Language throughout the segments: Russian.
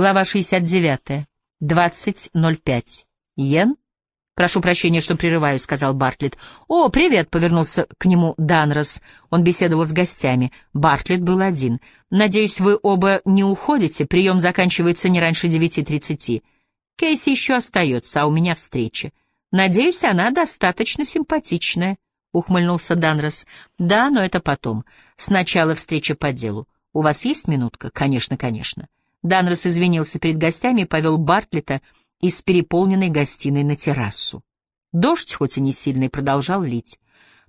Глава 69. 20.05. Йен? «Прошу прощения, что прерываю», — сказал Бартлетт. «О, привет!» — повернулся к нему Данрос. Он беседовал с гостями. Бартлетт был один. «Надеюсь, вы оба не уходите. Прием заканчивается не раньше девяти тридцати. Кейси еще остается, а у меня встреча. Надеюсь, она достаточно симпатичная», — ухмыльнулся Данрос. «Да, но это потом. Сначала встреча по делу. У вас есть минутка?» «Конечно, конечно». Данрос извинился перед гостями и повел Бартлета из переполненной гостиной на террасу. Дождь, хоть и не сильный, продолжал лить.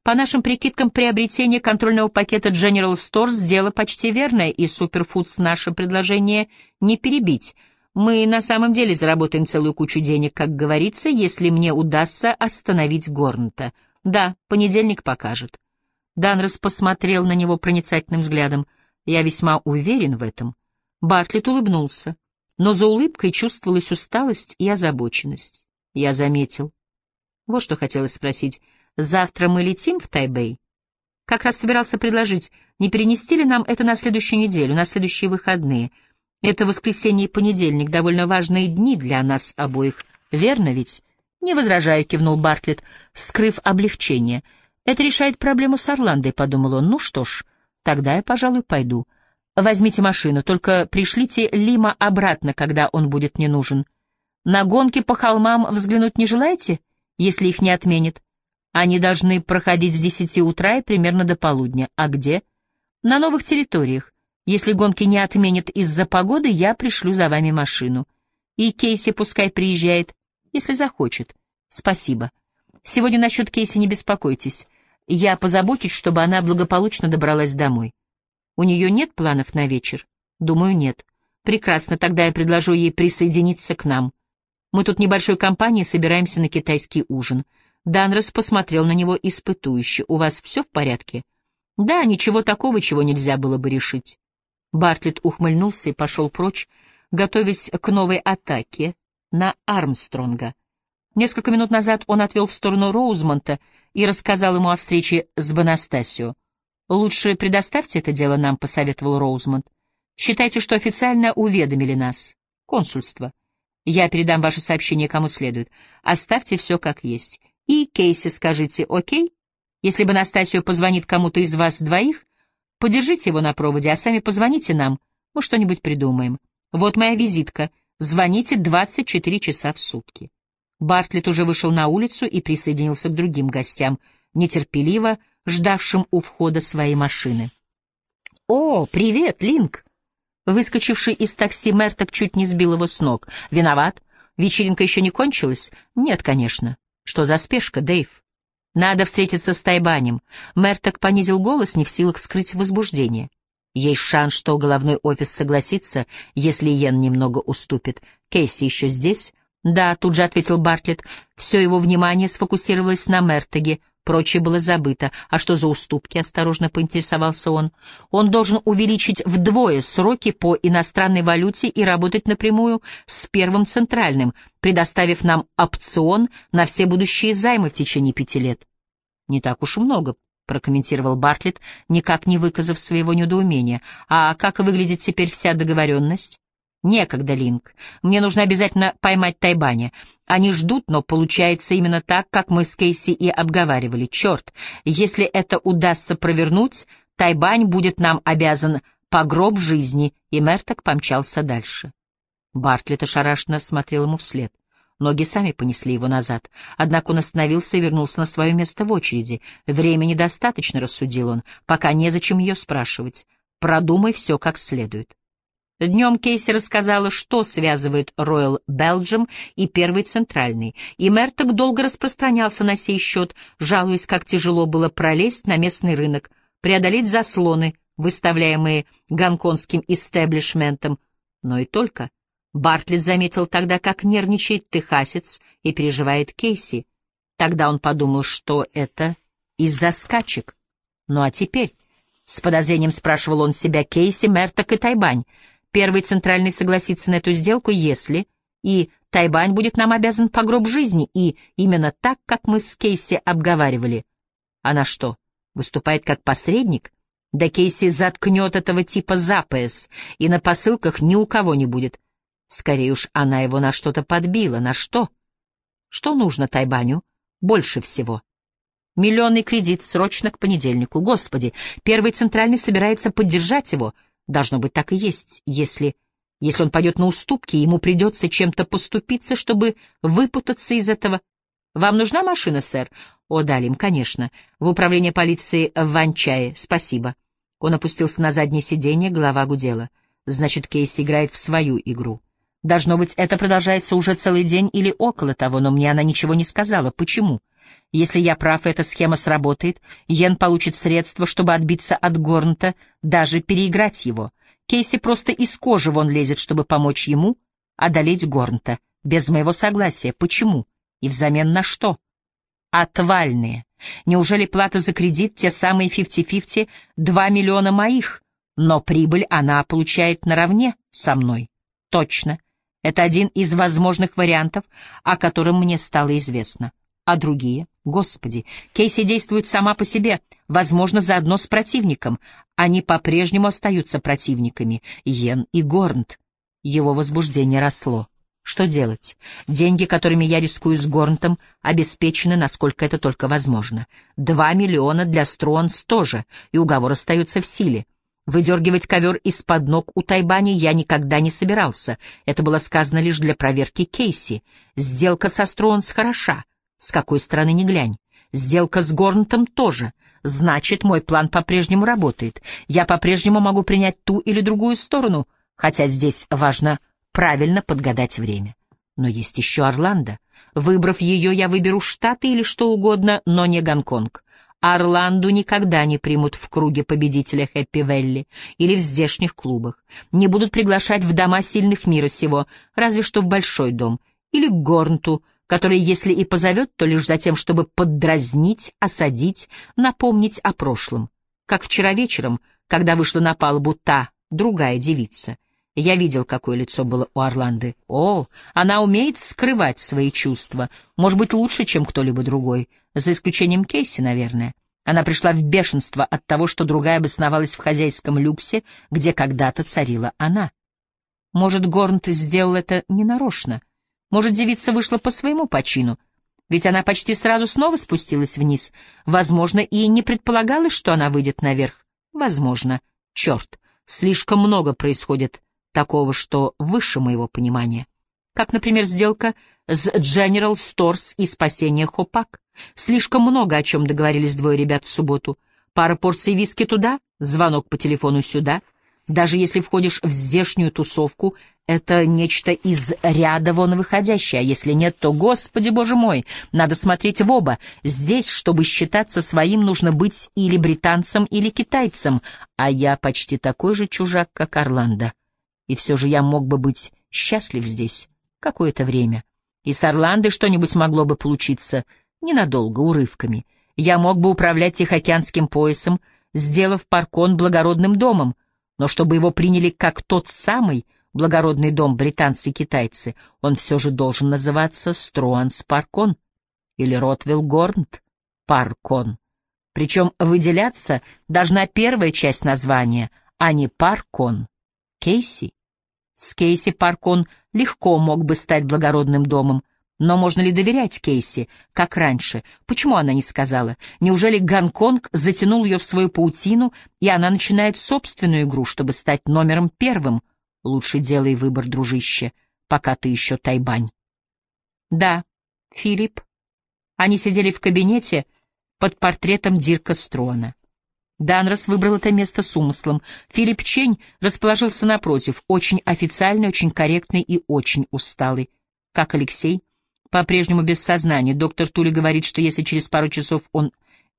По нашим прикидкам, приобретение контрольного пакета General Stores — дело почти верное, и Superfoods наше предложение не перебить. Мы на самом деле заработаем целую кучу денег, как говорится, если мне удастся остановить Горнта. Да, понедельник покажет. Данрос посмотрел на него проницательным взглядом. Я весьма уверен в этом. Бартлетт улыбнулся но за улыбкой чувствовалась усталость и озабоченность. Я заметил. Вот что хотелось спросить. Завтра мы летим в Тайбэй? Как раз собирался предложить, не перенести ли нам это на следующую неделю, на следующие выходные. Это воскресенье и понедельник, довольно важные дни для нас обоих. Верно ведь? Не возражаю, кивнул Бартлетт, скрыв облегчение. Это решает проблему с Орландой, подумал он. Ну что ж, тогда я, пожалуй, пойду. Возьмите машину, только пришлите Лима обратно, когда он будет не нужен. На гонки по холмам взглянуть не желаете, если их не отменят? Они должны проходить с десяти утра и примерно до полудня. А где? На новых территориях. Если гонки не отменят из-за погоды, я пришлю за вами машину. И Кейси пускай приезжает, если захочет. Спасибо. Сегодня насчет Кейси не беспокойтесь. Я позабочусь, чтобы она благополучно добралась домой. У нее нет планов на вечер? Думаю, нет. Прекрасно, тогда я предложу ей присоединиться к нам. Мы тут небольшой компанией собираемся на китайский ужин. Данрос посмотрел на него испытующе. У вас все в порядке? Да, ничего такого, чего нельзя было бы решить. Бартлетт ухмыльнулся и пошел прочь, готовясь к новой атаке на Армстронга. Несколько минут назад он отвел в сторону Роузмонта и рассказал ему о встрече с Бонастасио. «Лучше предоставьте это дело нам», — посоветовал Роузмонд. «Считайте, что официально уведомили нас. Консульство. Я передам ваше сообщение кому следует. Оставьте все как есть. И Кейси скажите «Окей». Если бы Настасью позвонит кому-то из вас двоих, подержите его на проводе, а сами позвоните нам. Мы что-нибудь придумаем. Вот моя визитка. Звоните 24 часа в сутки». Бартлетт уже вышел на улицу и присоединился к другим гостям, нетерпеливо, ждавшим у входа своей машины. «О, привет, Линк!» Выскочивший из такси Мерток чуть не сбил его с ног. «Виноват? Вечеринка еще не кончилась?» «Нет, конечно. Что за спешка, Дэйв?» «Надо встретиться с Тайбанем». Мерток понизил голос, не в силах скрыть возбуждение. «Есть шанс, что головной офис согласится, если Йен немного уступит. Кейси еще здесь?» «Да», — тут же ответил Бартлетт. Все его внимание сфокусировалось на Мертоге. Прочее было забыто. А что за уступки? Осторожно поинтересовался он. Он должен увеличить вдвое сроки по иностранной валюте и работать напрямую с Первым Центральным, предоставив нам опцион на все будущие займы в течение пяти лет. Не так уж много, прокомментировал Бартлетт, никак не выказав своего недоумения. А как выглядит теперь вся договоренность? Некогда, Линк. Мне нужно обязательно поймать Тайбаня. Они ждут, но получается именно так, как мы с Кейси и обговаривали. Черт, если это удастся провернуть, Тайбань будет нам обязан по гроб жизни, и Мерток помчался дальше. Бартлетт ошарашенно смотрел ему вслед. Ноги сами понесли его назад. Однако он остановился и вернулся на свое место в очереди. Времени достаточно, рассудил он, пока незачем ее спрашивать. Продумай все как следует. Днем Кейси рассказала, что связывает Royal Belgium и Первый Центральный, и Мерток долго распространялся на сей счет, жалуясь, как тяжело было пролезть на местный рынок, преодолеть заслоны, выставляемые гонконгским истеблишментом, но и только. Бартлетт заметил тогда, как нервничает техасец и переживает Кейси. Тогда он подумал, что это из-за скачек. Ну а теперь... С подозрением спрашивал он себя Кейси, Мерток и Тайбань — Первый центральный согласится на эту сделку, если... И Тайбань будет нам обязан по гроб жизни, и именно так, как мы с Кейси обговаривали. Она что, выступает как посредник? Да Кейси заткнет этого типа за пояс, и на посылках ни у кого не будет. Скорее уж, она его на что-то подбила. На что? Что нужно Тайбаню больше всего? Миллионный кредит срочно к понедельнику. Господи, Первый Центральный собирается поддержать его. Должно быть, так и есть. Если... Если он пойдет на уступки, ему придется чем-то поступиться, чтобы выпутаться из этого. Вам нужна машина, сэр? О, Далим, конечно. В управление полиции в Ванчае. Спасибо. Он опустился на заднее сиденье, голова гудела. Значит, Кейси играет в свою игру. Должно быть, это продолжается уже целый день или около того, но мне она ничего не сказала. Почему? Если я прав, эта схема сработает, Йен получит средства, чтобы отбиться от Горнта, даже переиграть его. Кейси просто из кожи вон лезет, чтобы помочь ему одолеть Горнта. Без моего согласия. Почему? И взамен на что? Отвальные. Неужели плата за кредит, те самые 50-50, 2 миллиона моих, но прибыль она получает наравне со мной? Точно. Это один из возможных вариантов, о котором мне стало известно. А другие? Господи, Кейси действует сама по себе, возможно, заодно с противником. Они по-прежнему остаются противниками, Йен и Горнт. Его возбуждение росло. Что делать? Деньги, которыми я рискую с Горнтом, обеспечены, насколько это только возможно. Два миллиона для Струанс тоже, и уговор остается в силе. Выдергивать ковер из-под ног у Тайбани я никогда не собирался. Это было сказано лишь для проверки Кейси. Сделка со Струанс хороша. С какой стороны не глянь. Сделка с Горнтом тоже. Значит, мой план по-прежнему работает. Я по-прежнему могу принять ту или другую сторону, хотя здесь важно правильно подгадать время. Но есть еще Орландо. Выбрав ее, я выберу Штаты или что угодно, но не Гонконг. Орланду никогда не примут в круге победителя Хэппи-Велли или в здешних клубах. Не будут приглашать в дома сильных мира сего, разве что в большой дом. Или к Горнту, который, если и позовет, то лишь за тем, чтобы поддразнить, осадить, напомнить о прошлом. Как вчера вечером, когда вышла на палубу та, другая девица — я видел, какое лицо было у Орланды. О, она умеет скрывать свои чувства. Может быть, лучше, чем кто-либо другой. За исключением Кейси, наверное. Она пришла в бешенство от того, что другая обосновалась в хозяйском люксе, где когда-то царила она. Может, Горнт сделал это ненарочно. Может, девица вышла по своему почину. Ведь она почти сразу снова спустилась вниз. Возможно, и не предполагалось, что она выйдет наверх. Возможно. Черт, слишком много происходит такого, что выше моего понимания. Как, например, сделка с General Stores и спасение Хопак. Слишком много, о чем договорились двое ребят в субботу. Пара порций виски туда, звонок по телефону сюда. Даже если входишь в здешнюю тусовку, это нечто из ряда вон выходящее, а если нет, то, господи боже мой, надо смотреть в оба. Здесь, чтобы считаться своим, нужно быть или британцем, или китайцем, а я почти такой же чужак, как Орландо. И все же я мог бы быть счастлив здесь какое-то время. И с Орландой что-нибудь могло бы получиться ненадолго, урывками. Я мог бы управлять Тихоокеанским поясом, сделав Паркон благородным домом, но чтобы его приняли как тот самый благородный дом британцы-китайцы, он все же должен называться Струанс Паркон или Ротвилл Горнт Паркон. Причем выделяться должна первая часть названия, а не Паркон. Кейси с Кейси Паркон легко мог бы стать благородным домом, но можно ли доверять Кейси, как раньше? Почему она не сказала? Неужели Гонконг затянул ее в свою паутину, и она начинает собственную игру, чтобы стать номером первым? Лучше делай выбор, дружище, пока ты еще Тайбань. Да, Филипп. Они сидели в кабинете под портретом Дирка Строна. Данрос выбрал это место с умыслом. Филипп Чень расположился напротив, очень официальный, очень корректный и очень усталый. Как Алексей? По-прежнему без сознания. Доктор Тули говорит, что если через пару часов он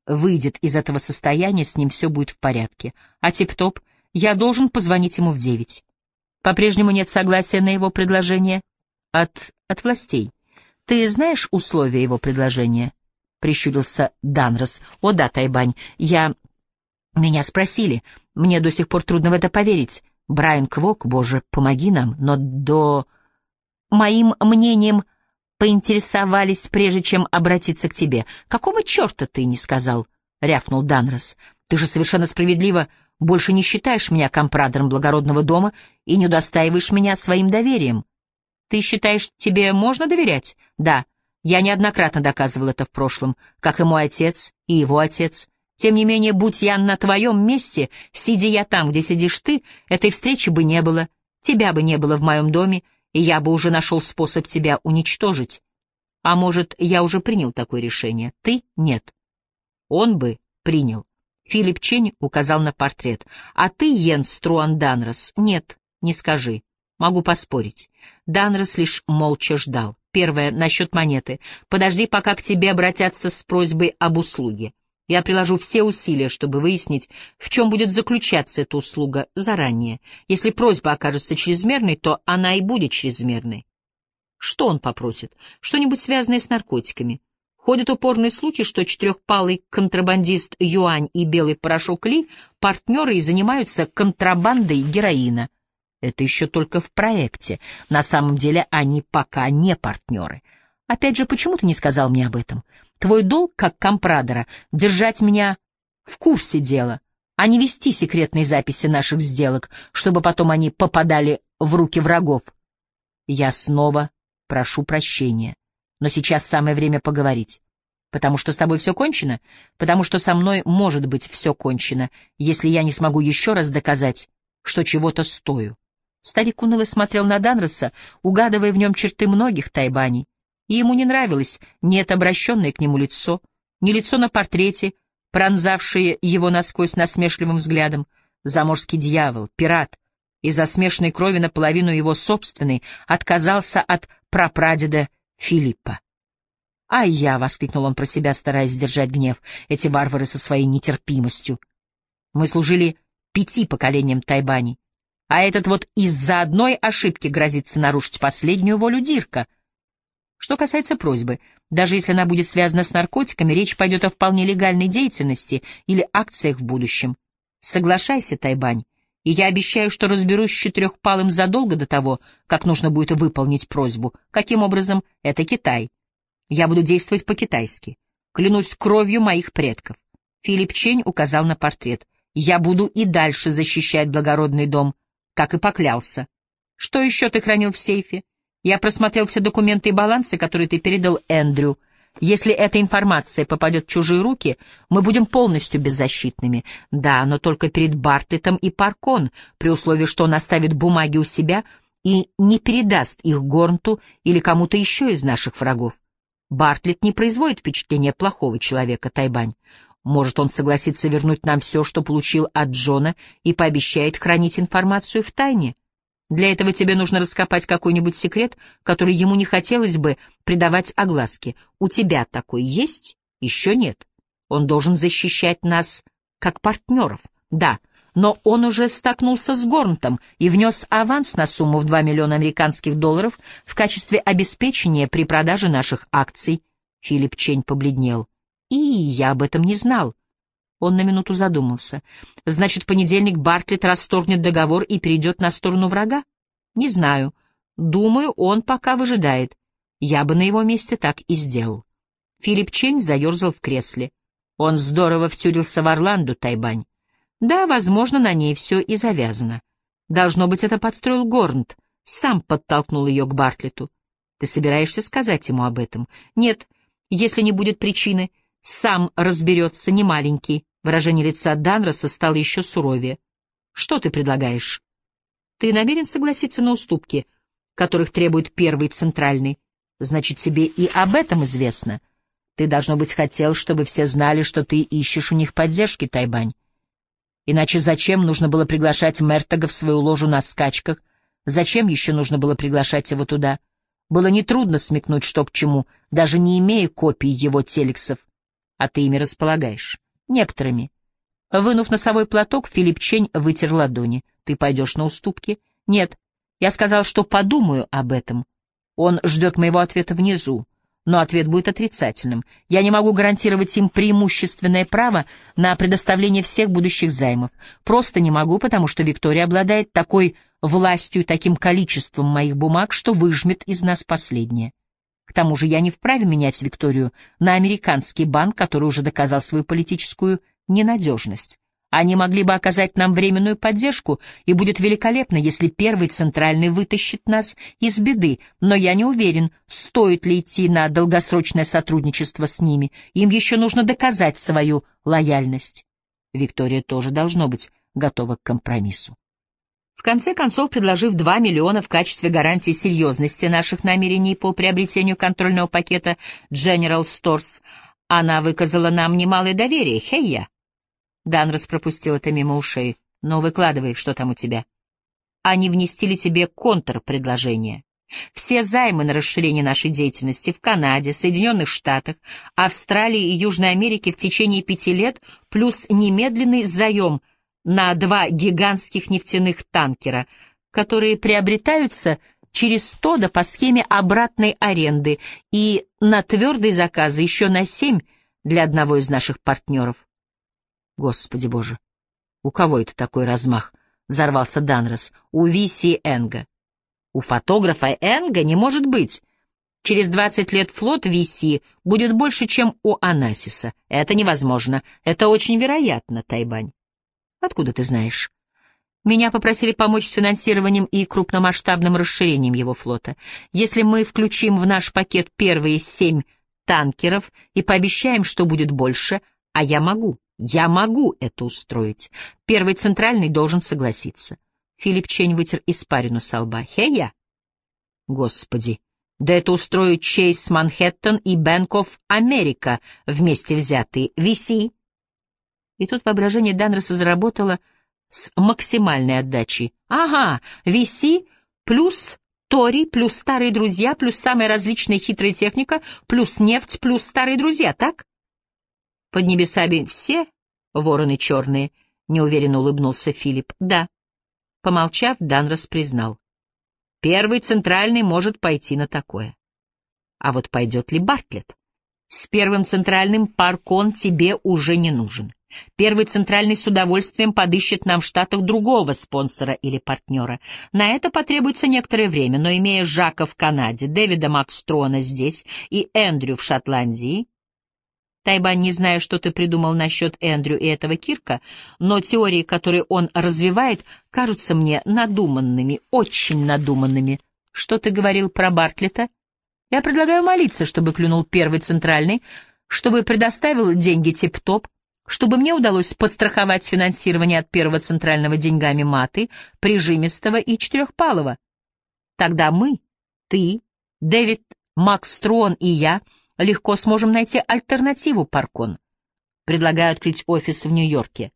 выйдет из этого состояния, с ним все будет в порядке. А тип-топ? Я должен позвонить ему в девять. По-прежнему нет согласия на его предложение? От... от властей. Ты знаешь условия его предложения? Прищурился Данрос. О да, Тайбань, я... Меня спросили. Мне до сих пор трудно в это поверить. Брайан Квок, боже, помоги нам, но до... Моим мнением поинтересовались, прежде чем обратиться к тебе. Какого черта ты не сказал? — рявкнул Данрос. Ты же совершенно справедливо больше не считаешь меня компрадором благородного дома и не удостаиваешь меня своим доверием. Ты считаешь, тебе можно доверять? Да. Я неоднократно доказывал это в прошлом, как и мой отец, и его отец. Тем не менее, будь я на твоем месте, сидя я там, где сидишь ты, этой встречи бы не было, тебя бы не было в моем доме, и я бы уже нашел способ тебя уничтожить. А может, я уже принял такое решение? Ты — нет. Он бы принял. Филипп Чень указал на портрет. А ты, Йенс Струан Данрос, нет, не скажи. Могу поспорить. Данрос лишь молча ждал. Первое, насчет монеты. Подожди, пока к тебе обратятся с просьбой об услуге. Я приложу все усилия, чтобы выяснить, в чем будет заключаться эта услуга заранее. Если просьба окажется чрезмерной, то она и будет чрезмерной. Что он попросит? Что-нибудь связанное с наркотиками. Ходят упорные слухи, что четырехпалый контрабандист Юань и белый порошок Ли — партнеры и занимаются контрабандой героина. Это еще только в проекте. На самом деле они пока не партнеры. Опять же, почему ты не сказал мне об этом? Твой долг, как компрадора, держать меня в курсе дела, а не вести секретные записи наших сделок, чтобы потом они попадали в руки врагов. Я снова прошу прощения, но сейчас самое время поговорить. Потому что с тобой все кончено? Потому что со мной может быть все кончено, если я не смогу еще раз доказать, что чего-то стою. Старик уныло смотрел на Данроса, угадывая в нем черты многих тайбаней и ему не нравилось ни это обращенное к нему лицо, ни лицо на портрете, пронзавшее его насквозь насмешливым взглядом. Заморский дьявол, пират, из-за смешанной крови наполовину его собственной, отказался от прапрадеда Филиппа. «А я!» — воскликнул он про себя, стараясь сдержать гнев, эти варвары со своей нетерпимостью. «Мы служили пяти поколениям Тайбани, а этот вот из-за одной ошибки грозится нарушить последнюю волю Дирка — что касается просьбы, даже если она будет связана с наркотиками, речь пойдет о вполне легальной деятельности или акциях в будущем. Соглашайся, Тайбань, и я обещаю, что разберусь с четырехпалым задолго до того, как нужно будет выполнить просьбу. Каким образом? Это Китай. Я буду действовать по-китайски. Клянусь кровью моих предков. Филипп Чень указал на портрет. Я буду и дальше защищать благородный дом, как и поклялся. Что еще ты хранил в сейфе? Я просмотрел все документы и балансы, которые ты передал Эндрю. Если эта информация попадет в чужие руки, мы будем полностью беззащитными. Да, но только перед Бартлетом и Паркон, при условии, что он оставит бумаги у себя и не передаст их Горнту или кому-то еще из наших врагов. Бартлетт не производит впечатления плохого человека, Тайбань. Может, он согласится вернуть нам все, что получил от Джона, и пообещает хранить информацию в тайне. Для этого тебе нужно раскопать какой-нибудь секрет, который ему не хотелось бы придавать огласке. У тебя такой есть? Еще нет. Он должен защищать нас как партнеров. Да, но он уже столкнулся с Горнтом и внес аванс на сумму в 2 миллиона американских долларов в качестве обеспечения при продаже наших акций. Филипп Чень побледнел. И я об этом не знал. Он на минуту задумался. Значит, понедельник Бартлетт расторгнет договор и перейдет на сторону врага? Не знаю. Думаю, он пока выжидает. Я бы на его месте так и сделал. Филипп Чень заерзал в кресле. Он здорово втюрился в Орланду, Тайбань. Да, возможно, на ней все и завязано. Должно быть, это подстроил Горнт. Сам подтолкнул ее к Бартлету. Ты собираешься сказать ему об этом? Нет, если не будет причины. Сам разберется, не маленький. Выражение лица Данроса стало еще суровее. «Что ты предлагаешь?» «Ты намерен согласиться на уступки, которых требует первый центральный? Значит, тебе и об этом известно. Ты, должно быть, хотел, чтобы все знали, что ты ищешь у них поддержки, Тайбань. Иначе зачем нужно было приглашать Мертога в свою ложу на скачках? Зачем еще нужно было приглашать его туда? Было нетрудно смекнуть, что к чему, даже не имея копий его телексов. А ты ими располагаешь некоторыми. Вынув носовой платок, Филипп Чень вытер ладони. «Ты пойдешь на уступки?» «Нет. Я сказал, что подумаю об этом. Он ждет моего ответа внизу, но ответ будет отрицательным. Я не могу гарантировать им преимущественное право на предоставление всех будущих займов. Просто не могу, потому что Виктория обладает такой властью и таким количеством моих бумаг, что выжмет из нас последнее. К тому же я не вправе менять Викторию на американский банк, который уже доказал свою политическую ненадежность. Они могли бы оказать нам временную поддержку, и будет великолепно, если первый центральный вытащит нас из беды, но я не уверен, стоит ли идти на долгосрочное сотрудничество с ними. Им еще нужно доказать свою лояльность. Виктория тоже должно быть готова к компромиссу. В конце концов, предложив 2 миллиона в качестве гарантии серьезности наших намерений по приобретению контрольного пакета General Stores, она выказала нам немалое доверие, Хейя. Данрос пропустил это мимо ушей. «Ну, выкладывай, что там у тебя». Они внести ли тебе контрпредложение? Все займы на расширение нашей деятельности в Канаде, Соединенных Штатах, Австралии и Южной Америке в течение пяти лет, плюс немедленный заем на два гигантских нефтяных танкера, которые приобретаются через Тода по схеме обратной аренды и на твердые заказы еще на семь для одного из наших партнеров. Господи боже, у кого это такой размах? Взорвался Данрос. У Виси Энга. У фотографа Энга не может быть. Через двадцать лет флот Виси будет больше, чем у Анасиса. Это невозможно. Это очень вероятно, Тайбань. Откуда ты знаешь? Меня попросили помочь с финансированием и крупномасштабным расширением его флота. Если мы включим в наш пакет первые семь танкеров и пообещаем, что будет больше, а я могу, я могу это устроить. Первый центральный должен согласиться. Филипп Чень вытер испарину со лба. Хея? Господи, да это устроит Чейз Манхэттен и Бэнк оф Америка вместе взятые. Виси. И тут воображение Данроса заработало с максимальной отдачей. Ага, виси плюс Тори, плюс старые друзья, плюс самая различная хитрая техника, плюс нефть, плюс старые друзья, так? Под небесами все вороны черные, — неуверенно улыбнулся Филипп. Да. Помолчав, Данрос признал. Первый центральный может пойти на такое. А вот пойдет ли Бартлетт? С первым центральным паркон тебе уже не нужен. Первый центральный с удовольствием подыщет нам в Штатах другого спонсора или партнера. На это потребуется некоторое время, но имея Жака в Канаде, Дэвида Макстрона здесь и Эндрю в Шотландии, Тайбан, не знаю, что ты придумал насчет Эндрю и этого Кирка, но теории, которые он развивает, кажутся мне надуманными, очень надуманными. Что ты говорил про Бартлета? Я предлагаю молиться, чтобы клюнул первый центральный, чтобы предоставил деньги тип-топ, чтобы мне удалось подстраховать финансирование от первого центрального деньгами маты, прижимистого и четырехпалого. Тогда мы, ты, Дэвид Макстрон и я — легко сможем найти альтернативу Паркон. Предлагаю открыть офис в Нью-Йорке.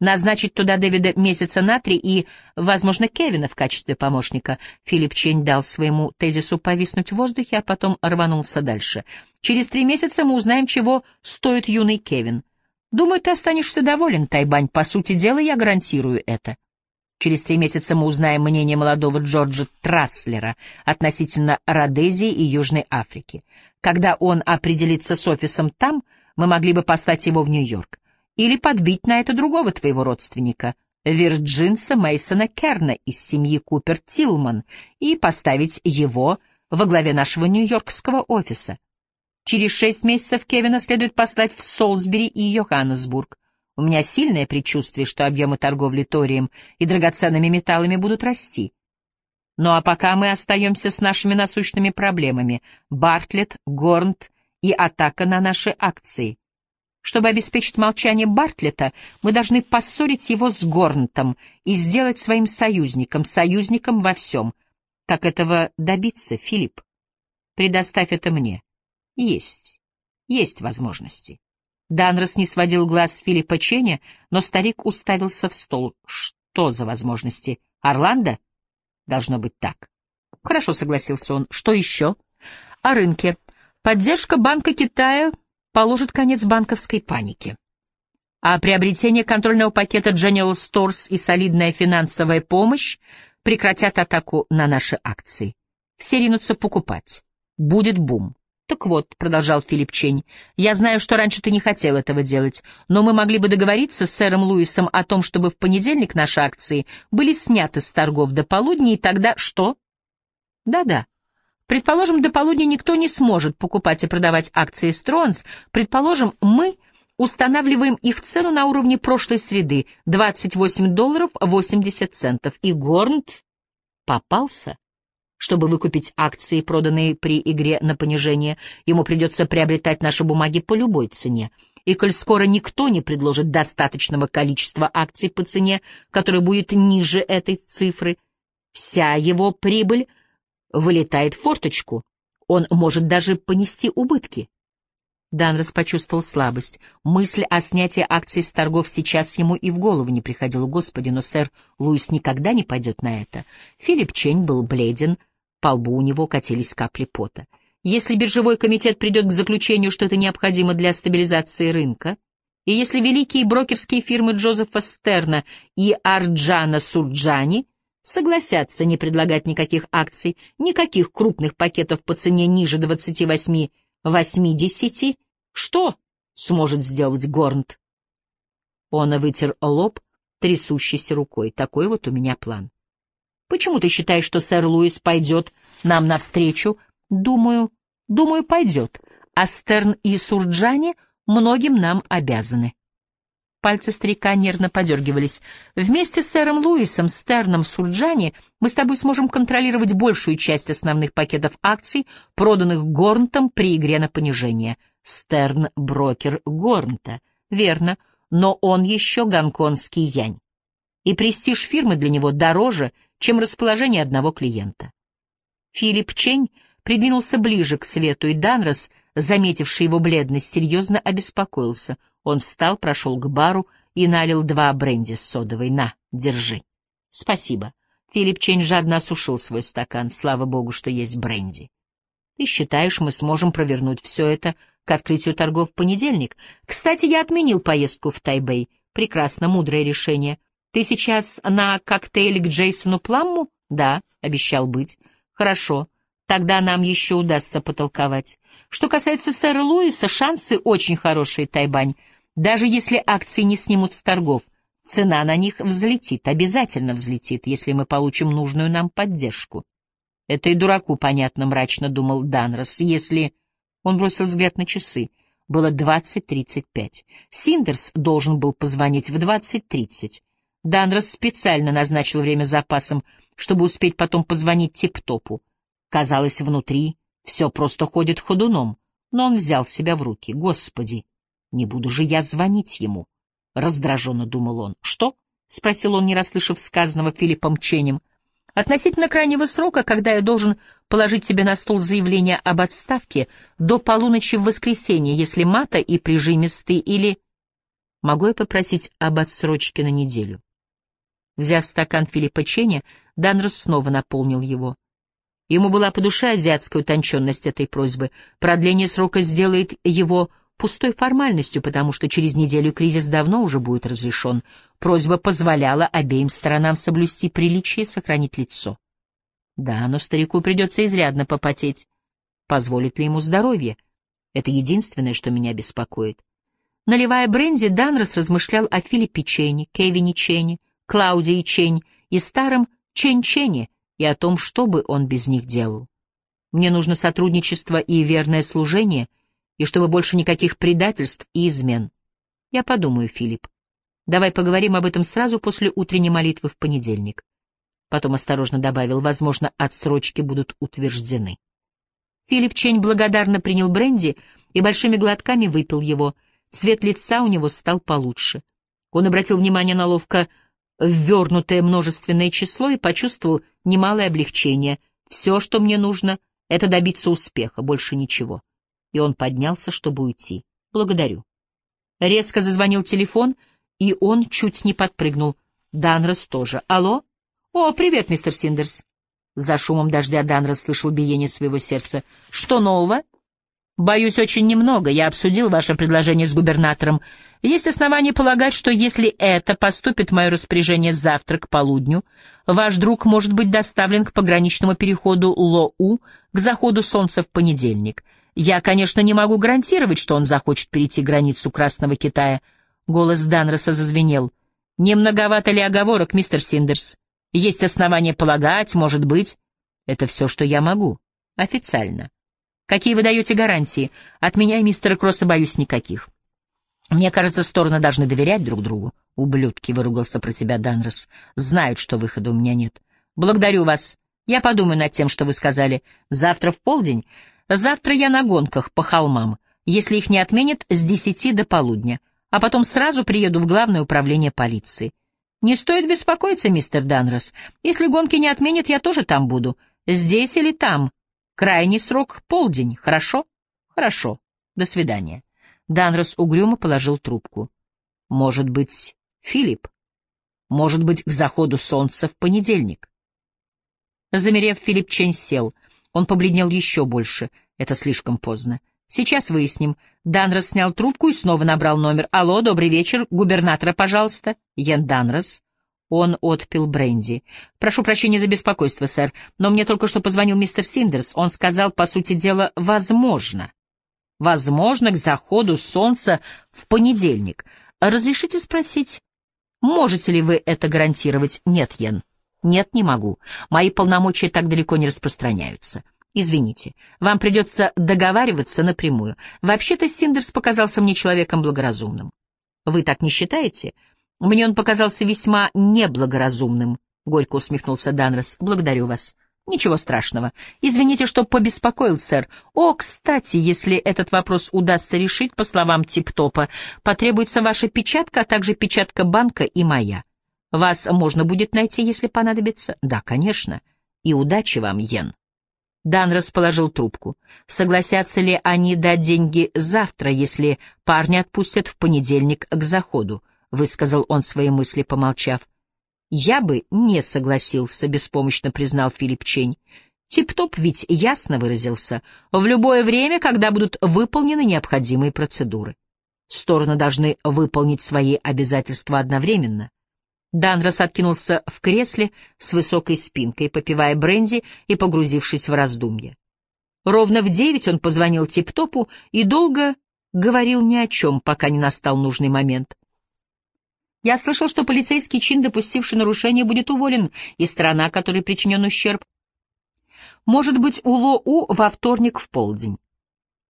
Назначить туда Дэвида месяца на три и, возможно, Кевина в качестве помощника. Филипп Чень дал своему тезису повиснуть в воздухе, а потом рванулся дальше. Через три месяца мы узнаем, чего стоит юный Кевин. Думаю, ты останешься доволен, Тайбань. По сути дела, я гарантирую это. Через три месяца мы узнаем мнение молодого Джорджа Траслера относительно Родезии и Южной Африки. Когда он определится с офисом там, мы могли бы послать его в Нью-Йорк. Или подбить на это другого твоего родственника, Вирджинса Мейсона Керна из семьи Купер Тилман, и поставить его во главе нашего нью-йоркского офиса. Через шесть месяцев Кевина следует послать в Солсбери и Йоханнесбург. У меня сильное предчувствие, что объемы торговли торием и драгоценными металлами будут расти. Ну а пока мы остаемся с нашими насущными проблемами — Бартлетт, Горнт и атака на наши акции. Чтобы обеспечить молчание Бартлета, мы должны поссорить его с Горнтом и сделать своим союзником, союзником во всем. Как этого добиться, Филипп? Предоставь это мне. Есть. Есть возможности. Данрос не сводил глаз с Филиппа Ченя, но старик уставился в стол. Что за возможности? Орландо? Должно быть так. Хорошо, согласился он. Что еще? О рынке. Поддержка Банка Китая положит конец банковской панике. А приобретение контрольного пакета General Stores и солидная финансовая помощь прекратят атаку на наши акции. Все ринутся покупать. Будет бум. «Так вот», — продолжал Филипп Чень, — «я знаю, что раньше ты не хотел этого делать, но мы могли бы договориться с сэром Луисом о том, чтобы в понедельник наши акции были сняты с торгов до полудня, и тогда что?» «Да-да. Предположим, до полудня никто не сможет покупать и продавать акции Стронс. Предположим, мы Устанавливаем их цену на уровне прошлой среды — 28 долларов 80 центов. И Горнт попался. Чтобы выкупить акции, проданные при игре на понижение, ему придется приобретать наши бумаги по любой цене. И коль скоро никто не предложит достаточного количества акций по цене, которая будет ниже этой цифры, вся его прибыль вылетает в форточку. Он может даже понести убытки. Данрос почувствовал слабость. Мысль о снятии акций с торгов сейчас ему и в голову не приходила. Господи, но сэр Луис никогда не пойдет на это. Филипп Чень был бледен, по лбу у него катились капли пота. Если биржевой комитет придет к заключению, что это необходимо для стабилизации рынка, и если великие брокерские фирмы Джозефа Стерна и Арджана Сурджани согласятся не предлагать никаких акций, никаких крупных пакетов по цене ниже 28 восьмидесяти, что сможет сделать Горнт? Он вытер лоб трясущейся рукой. Такой вот у меня план. Почему ты считаешь, что сэр Луис пойдет нам навстречу? Думаю, думаю, пойдет. А Стерн и Сурджани многим нам обязаны. Пальцы старика нервно подергивались. «Вместе с сэром Луисом, Стерном, Сурджани мы с тобой сможем контролировать большую часть основных пакетов акций, проданных Горнтом при игре на понижение. Стерн — брокер Горнта. Верно, но он еще гонконгский янь. И престиж фирмы для него дороже, чем расположение одного клиента». Филипп Чень придвинулся ближе к свету, и Данрос, заметивший его бледность, серьезно обеспокоился — он встал, прошел к бару и налил два бренди с содовой. «На, держи». «Спасибо». Филипп Чейн жадно осушил свой стакан. Слава богу, что есть бренди. «Ты считаешь, мы сможем провернуть все это к открытию торгов в понедельник? Кстати, я отменил поездку в Тайбэй. Прекрасно, мудрое решение. Ты сейчас на коктейль к Джейсону Пламму? Да, обещал быть. Хорошо. Тогда нам еще удастся потолковать. Что касается сэра Луиса, шансы очень хорошие, Тайбань. Даже если акции не снимут с торгов, цена на них взлетит, обязательно взлетит, если мы получим нужную нам поддержку. Это и дураку понятно, мрачно думал Данрос, если... Он бросил взгляд на часы. Было 20.35. Синдерс должен был позвонить в 20.30. Данрос специально назначил время запасом, чтобы успеть потом позвонить Типтопу. Казалось, внутри все просто ходит ходуном, но он взял себя в руки. Господи! Не буду же я звонить ему, — раздраженно думал он. — Что? — спросил он, не расслышав сказанного Филиппом Ченем. — Относительно крайнего срока, когда я должен положить тебе на стол заявление об отставке, до полуночи в воскресенье, если мата и прижимистый, или... Могу я попросить об отсрочке на неделю? Взяв стакан Филиппа Ченя, Данрос снова наполнил его. Ему была по душе азиатская утонченность этой просьбы. Продление срока сделает его пустой формальностью, потому что через неделю кризис давно уже будет разрешен. Просьба позволяла обеим сторонам соблюсти приличие и сохранить лицо. Да, но старику придется изрядно попотеть. Позволит ли ему здоровье? Это единственное, что меня беспокоит. Наливая бренди, Данрос размышлял о Филиппе Ченни, Кевине Ченни, Клаудии Чень и старом Чень Ченни и о том, что бы он без них делал. Мне нужно сотрудничество и верное служение — и чтобы больше никаких предательств и измен. Я подумаю, Филипп. Давай поговорим об этом сразу после утренней молитвы в понедельник. Потом осторожно добавил, возможно, отсрочки будут утверждены. Филипп Чень благодарно принял бренди и большими глотками выпил его. Цвет лица у него стал получше. Он обратил внимание на ловко ввернутое множественное число и почувствовал немалое облегчение. Все, что мне нужно, — это добиться успеха, больше ничего и он поднялся, чтобы уйти. «Благодарю». Резко зазвонил телефон, и он чуть не подпрыгнул. Данрос тоже. «Алло? О, привет, мистер Синдерс». За шумом дождя Данрос слышал биение своего сердца. «Что нового?» «Боюсь, очень немного. Я обсудил ваше предложение с губернатором. Есть основания полагать, что если это поступит в мое распоряжение завтра к полудню, ваш друг может быть доставлен к пограничному переходу Лоу к заходу солнца в понедельник. Я, конечно, не могу гарантировать, что он захочет перейти границу Красного Китая. Голос Данроса зазвенел. Не многовато ли оговорок, мистер Синдерс? Есть основания полагать, может быть. Это все, что я могу. Официально. Какие вы даете гарантии? От меня и мистера Кросса боюсь никаких. Мне кажется, стороны должны доверять друг другу. Ублюдки, — выругался про себя Данрос. Знают, что выхода у меня нет. Благодарю вас. Я подумаю над тем, что вы сказали. Завтра в полдень? Завтра я на гонках по холмам. Если их не отменят, с десяти до полудня. А потом сразу приеду в главное управление полиции. Не стоит беспокоиться, мистер Данрос. Если гонки не отменят, я тоже там буду. Здесь или там. Крайний срок — полдень. Хорошо? Хорошо. До свидания. Данрос угрюмо положил трубку. Может быть, Филипп? Может быть, к заходу солнца в понедельник? Замерев, Филипп Чень сел. Он побледнел еще больше. Это слишком поздно. Сейчас выясним. Данрос снял трубку и снова набрал номер. «Алло, добрый вечер. Губернатора, пожалуйста». Ян Данрос. Он отпил бренди. «Прошу прощения за беспокойство, сэр, но мне только что позвонил мистер Синдерс. Он сказал, по сути дела, возможно. Возможно, к заходу солнца в понедельник. Разрешите спросить, можете ли вы это гарантировать? Нет, Йен. Нет, не могу. Мои полномочия так далеко не распространяются. Извините, вам придется договариваться напрямую. Вообще-то Синдерс показался мне человеком благоразумным. Вы так не считаете? Мне он показался весьма неблагоразумным, — горько усмехнулся Данрос. Благодарю вас. Ничего страшного. Извините, что побеспокоил, сэр. О, кстати, если этот вопрос удастся решить, по словам Тип-Топа, потребуется ваша печатка, а также печатка банка и моя. Вас можно будет найти, если понадобится? Да, конечно. И удачи вам, Йен. Дан расположил трубку. Согласятся ли они дать деньги завтра, если парни отпустят в понедельник к заходу? Высказал он свои мысли, помолчав. «Я бы не согласился», — беспомощно признал Филипп Чень. Тип-топ ведь ясно выразился. В любое время, когда будут выполнены необходимые процедуры. Стороны должны выполнить свои обязательства одновременно. Данрос откинулся в кресле с высокой спинкой, попивая бренди и погрузившись в раздумье. Ровно в девять он позвонил Тип-топу и долго говорил ни о чем, пока не настал нужный момент. Я слышал, что полицейский чин, допустивший нарушение, будет уволен, и страна, которой причинен ущерб, может быть у Лоу во вторник в полдень.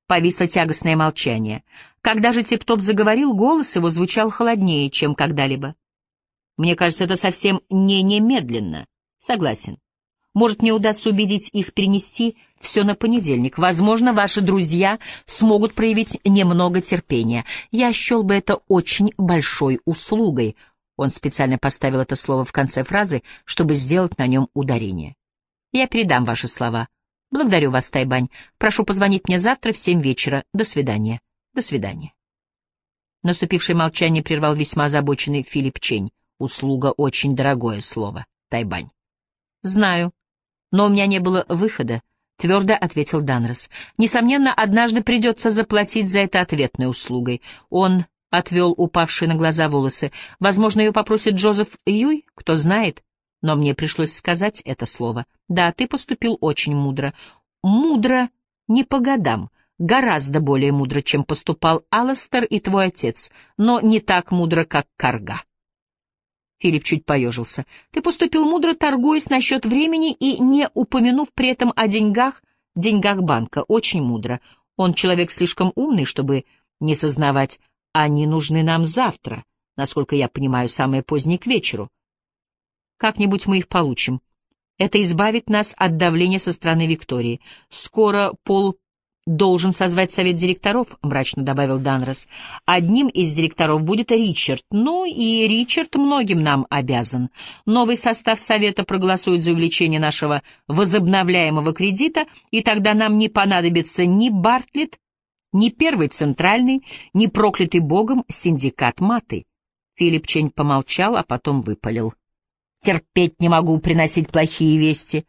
Повисло тягостное молчание. Когда же Тип-Топ заговорил, голос его звучал холоднее, чем когда-либо. Мне кажется, это совсем не немедленно. Согласен. Может, мне удастся убедить их перенести все на понедельник. Возможно, ваши друзья смогут проявить немного терпения. Я счел бы это очень большой услугой. Он специально поставил это слово в конце фразы, чтобы сделать на нем ударение. Я передам ваши слова. Благодарю вас, Тайбань. Прошу позвонить мне завтра в семь вечера. До свидания. До свидания. Наступившее молчание прервал весьма озабоченный Филипп Чень. Услуга — очень дорогое слово, Тайбань. Знаю, но у меня не было выхода, — твердо ответил Данрос. Несомненно, однажды придется заплатить за это ответной услугой. Он отвел упавшие на глаза волосы. Возможно, ее попросит Джозеф Юй, кто знает. Но мне пришлось сказать это слово. Да, ты поступил очень мудро. Мудро не по годам. Гораздо более мудро, чем поступал Алластер и твой отец, но не так мудро, как Карга. Филипп чуть поежился. «Ты поступил мудро, торгуясь насчет времени и не упомянув при этом о деньгах, деньгах банка. Очень мудро. Он человек слишком умный, чтобы не сознавать, они нужны нам завтра, насколько я понимаю, самое позднее к вечеру. Как-нибудь мы их получим. Это избавит нас от давления со стороны Виктории. Скоро Пол должен созвать совет директоров, — мрачно добавил Данрос. Одним из директоров будет Ричард. Ну и Ричард многим нам обязан. Новый состав совета проголосует за увеличение нашего возобновляемого кредита, и тогда нам не понадобится ни Бартлетт, ни первый центральный, ни проклятый богом синдикат маты. Филипп Чень помолчал, а потом выпалил. Терпеть не могу приносить плохие вести.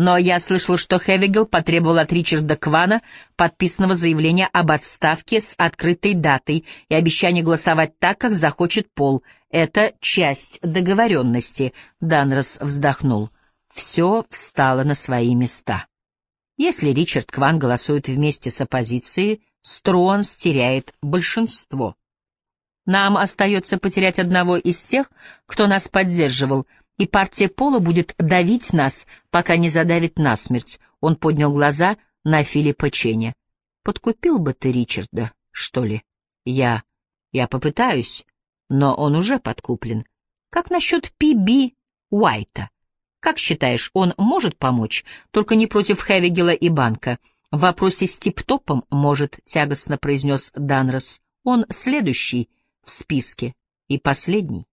Но я слышал, что Хевигел потребовал от Ричарда Квана подписанного заявления об отставке с открытой датой и обещание голосовать так, как захочет Пол. Это часть договоренности. Данрос вздохнул. Все встало на свои места. Если Ричард Кван голосует вместе с оппозицией, Струанс теряет большинство. Нам остается потерять одного из тех, кто нас поддерживал — и партия Пола будет давить нас, пока не задавит насмерть. Он поднял глаза на Филиппа Ченя. Подкупил бы ты Ричарда, что ли? Я... Я попытаюсь, но он уже подкуплен. Как насчет Пи-Би Уайта? Как считаешь, он может помочь? Только не против Хевигела и Банка. В вопросе с Тип-Топом может, тягостно произнес Данрос. Он следующий в списке и последний.